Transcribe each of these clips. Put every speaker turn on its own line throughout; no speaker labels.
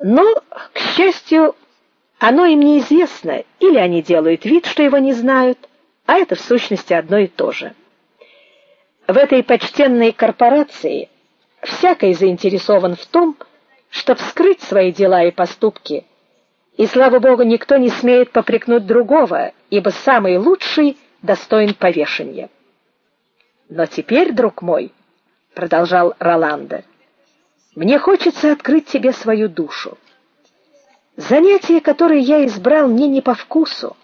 Но, к счастью, оно им неизвестно, или они делают вид, что его не знают, а это в сущности одно и то же. В этой почтенной корпорации всякий заинтересован в том, чтобы скрыть свои дела и поступки. И слава богу, никто не смеет попрекнуть другого, ибо самый лучший достоин повешения. Но теперь, друг мой, продолжал Роланда. Мне хочется открыть тебе свою душу. Занятие, которое я избрал, мне не по вкусу.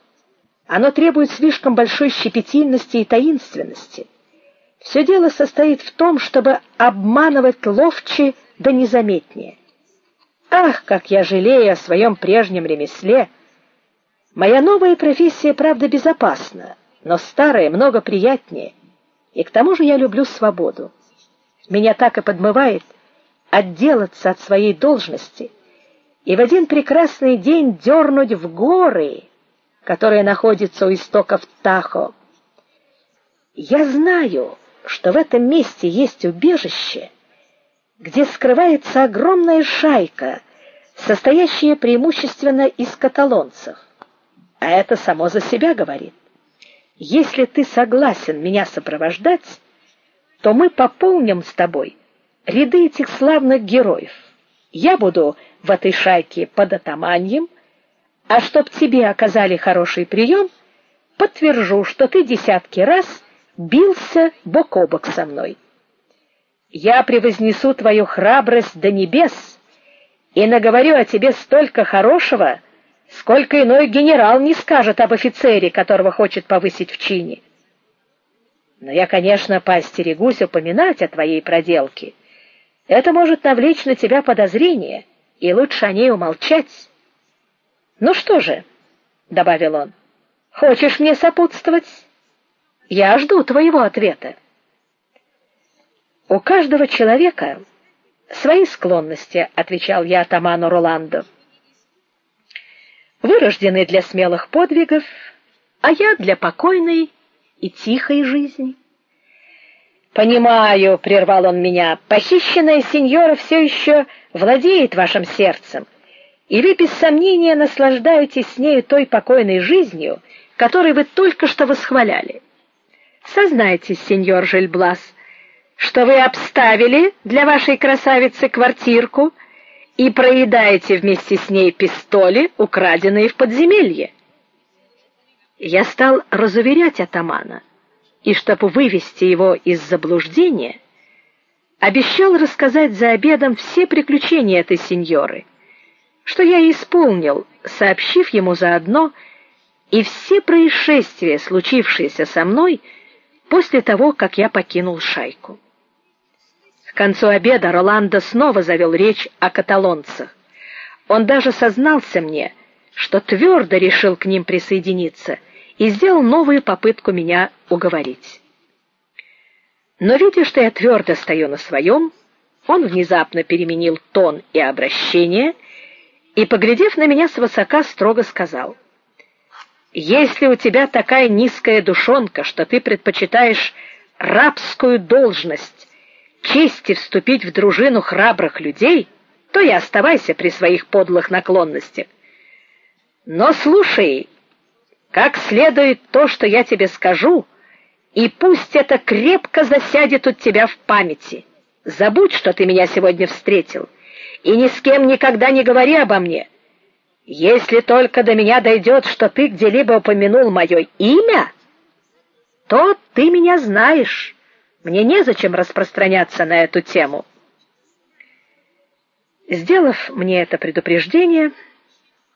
Оно требует слишком большой щепетильности и таинственности. Все дело состоит в том, чтобы обманывать ловче да незаметнее. Ах, как я жалею о своем прежнем ремесле. Моя новая профессия, правда, безопасна, но старая много приятнее. И к тому же я люблю свободу. Меня так и подмывает отделаться от своей должности и в один прекрасный день дернуть в горы, которые находятся у истоков Тахо. Я знаю, что в этом месте есть убежище, где скрывается огромная шайка, состоящая преимущественно из каталонцев. А это само за себя говорит. Если ты согласен меня сопровождать, то мы пополним с тобой ряды этих славных героев. Я буду в этой шайке под атаманьем, а чтоб тебе оказали хороший прием, подтвержу, что ты десятки раз бился бок о бок со мной. Я превознесу твою храбрость до небес и наговорю о тебе столько хорошего, сколько иной генерал не скажет об офицере, которого хочет повысить в чине. Но я, конечно, поостерегусь упоминать о твоей проделке. Это может навлечь на тебя подозрения, и лучше о ней умолчать. Ну что же, добавил он. Хочешь мне сопутствовать? Я жду твоего ответа. У каждого человека свои склонности, отвечал я атаману Роланду. Вырожденный для смелых подвигов, а я для покойной и тихой жизни. Понимаю, прервал он меня. Похищенная сеньора все еще владеет вашим сердцем, и вы без сомнения наслаждаетесь с ней той покойной жизнью, которой вы только что восхваляли. Сознайтесь, сеньор Жельблас, что вы обставили для вашей красавицы квартирку и проедаете вместе с ней пистоли, украденные в подземелье. Я стал разуверять атамана, и чтобы вывести его из заблуждения, обещал рассказать за обедом все приключения этой сеньоры, что я и исполнил, сообщив ему заодно и все происшествия, случившиеся со мной после того, как я покинул шайку. К концу обеда Роландо снова завел речь о каталонцах. Он даже сознался мне, что твердо решил к ним присоединиться и сделал новую попытку меня уговорить. Но видя, что я твердо стою на своем, он внезапно переменил тон и обращение и, поглядев на меня свысока, строго сказал: "Если у тебя такая низкая душонка, что ты предпочитаешь рабскую должность чести вступить в дружину храбрых людей, то и оставайся при своих подлых наклонностях. Но слушай, как следует то, что я тебе скажу, и пусть это крепко засядет у тебя в памяти. Забудь, что ты меня сегодня встретил, и ни с кем никогда не говори обо мне. Если только до меня дойдет, что ты где-либо упомянул мое имя, то ты меня знаешь. Мне незачем распространяться на эту тему. Сделав мне это предупреждение,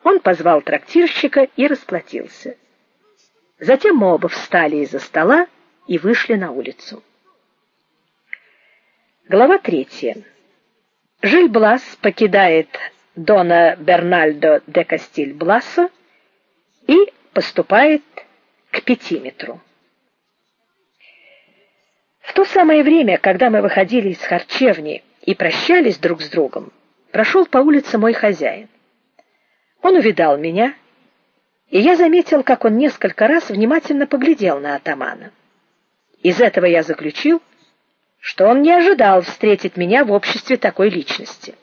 он позвал трактирщика и расплатился. Затем мы оба встали из-за стола и вышли на улицу. Глава третья. Жиль-Блас покидает дона Бернальдо де Кастиль-Бласа и поступает к пятиметру. В то самое время, когда мы выходили из харчевни и прощались друг с другом, прошел по улице мой хозяин. Он увидал меня и я заметил, как он несколько раз внимательно поглядел на атамана. Из этого я заключил, что он не ожидал встретить меня в обществе такой личности.